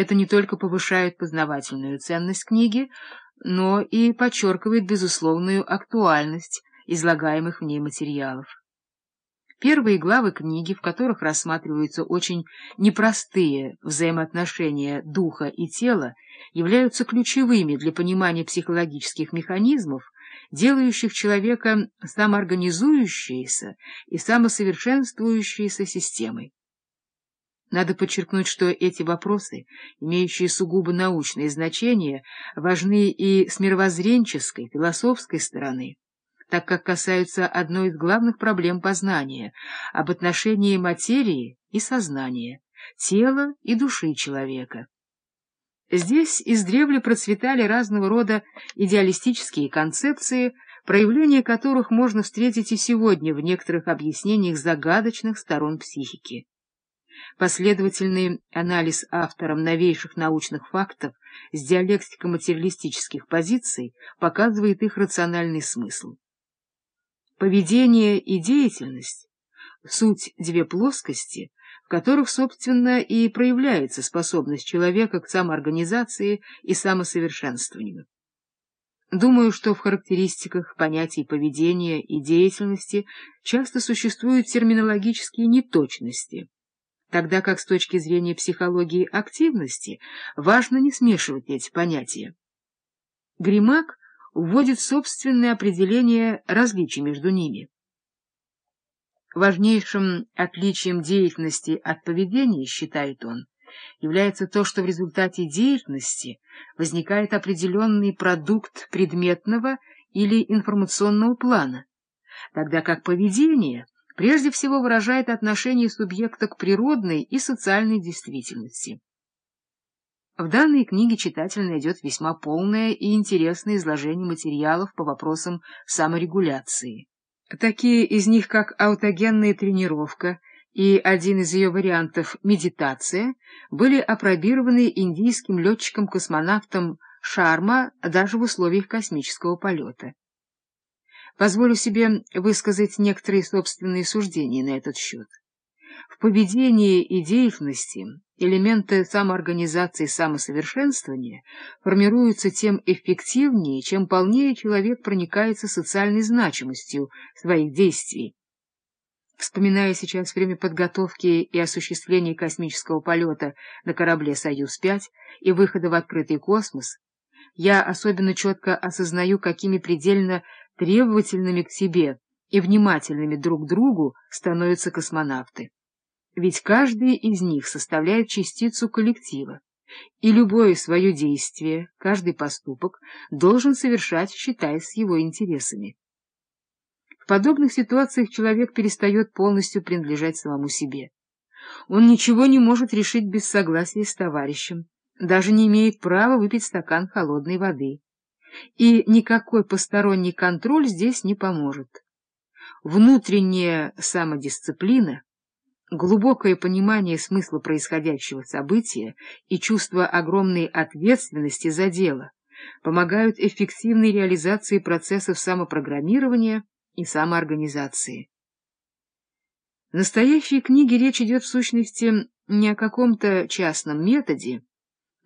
Это не только повышает познавательную ценность книги, но и подчеркивает безусловную актуальность излагаемых в ней материалов. Первые главы книги, в которых рассматриваются очень непростые взаимоотношения духа и тела, являются ключевыми для понимания психологических механизмов, делающих человека самоорганизующейся и самосовершенствующейся системой. Надо подчеркнуть, что эти вопросы, имеющие сугубо научное значение, важны и с мировоззренческой, философской стороны, так как касаются одной из главных проблем познания — об отношении материи и сознания, тела и души человека. Здесь издревле процветали разного рода идеалистические концепции, проявления которых можно встретить и сегодня в некоторых объяснениях загадочных сторон психики. Последовательный анализ автором новейших научных фактов с диалектико-материалистических позиций показывает их рациональный смысл. Поведение и деятельность — суть две плоскости, в которых, собственно, и проявляется способность человека к самоорганизации и самосовершенствованию. Думаю, что в характеристиках понятий поведения и деятельности часто существуют терминологические неточности, тогда как с точки зрения психологии активности важно не смешивать эти понятия. Гримак вводит собственное определение различий между ними. Важнейшим отличием деятельности от поведения, считает он, является то, что в результате деятельности возникает определенный продукт предметного или информационного плана, тогда как поведение прежде всего выражает отношение субъекта к природной и социальной действительности. В данной книге читатель найдет весьма полное и интересное изложение материалов по вопросам саморегуляции. Такие из них, как аутогенная тренировка и один из ее вариантов — медитация, были опробированы индийским летчиком-космонавтом Шарма даже в условиях космического полета. Позволю себе высказать некоторые собственные суждения на этот счет. В поведении и деятельности элементы самоорганизации и самосовершенствования формируются тем эффективнее, чем полнее человек проникается социальной значимостью своих действий. Вспоминая сейчас время подготовки и осуществления космического полета на корабле «Союз-5» и выхода в открытый космос, я особенно четко осознаю, какими предельно требовательными к себе и внимательными друг к другу становятся космонавты. Ведь каждый из них составляет частицу коллектива, и любое свое действие, каждый поступок должен совершать, считаясь его интересами. В подобных ситуациях человек перестает полностью принадлежать самому себе. Он ничего не может решить без согласия с товарищем, даже не имеет права выпить стакан холодной воды и никакой посторонний контроль здесь не поможет. Внутренняя самодисциплина, глубокое понимание смысла происходящего события и чувство огромной ответственности за дело помогают эффективной реализации процессов самопрограммирования и самоорганизации. В настоящей книге речь идет в сущности не о каком-то частном методе,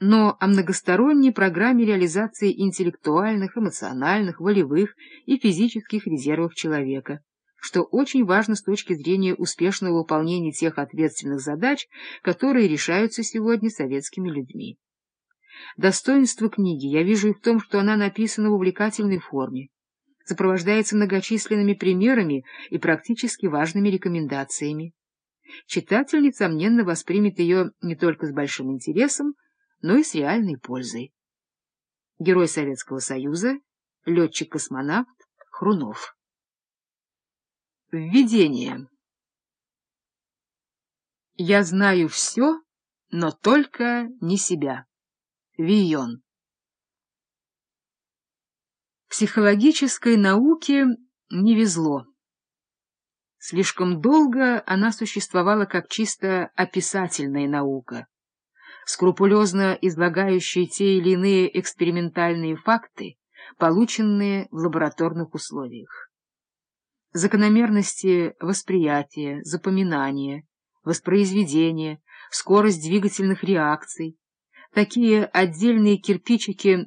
но о многосторонней программе реализации интеллектуальных, эмоциональных, волевых и физических резервов человека, что очень важно с точки зрения успешного выполнения тех ответственных задач, которые решаются сегодня советскими людьми. Достоинство книги я вижу и в том, что она написана в увлекательной форме, сопровождается многочисленными примерами и практически важными рекомендациями. Читатель, несомненно, воспримет ее не только с большим интересом, но и с реальной пользой. Герой Советского Союза, летчик-космонавт Хрунов. Введение. Я знаю все, но только не себя. Вийон. Психологической науке не везло. Слишком долго она существовала как чисто описательная наука скрупулезно излагающие те или иные экспериментальные факты, полученные в лабораторных условиях. Закономерности восприятия, запоминания, воспроизведения, скорость двигательных реакций, такие отдельные кирпичики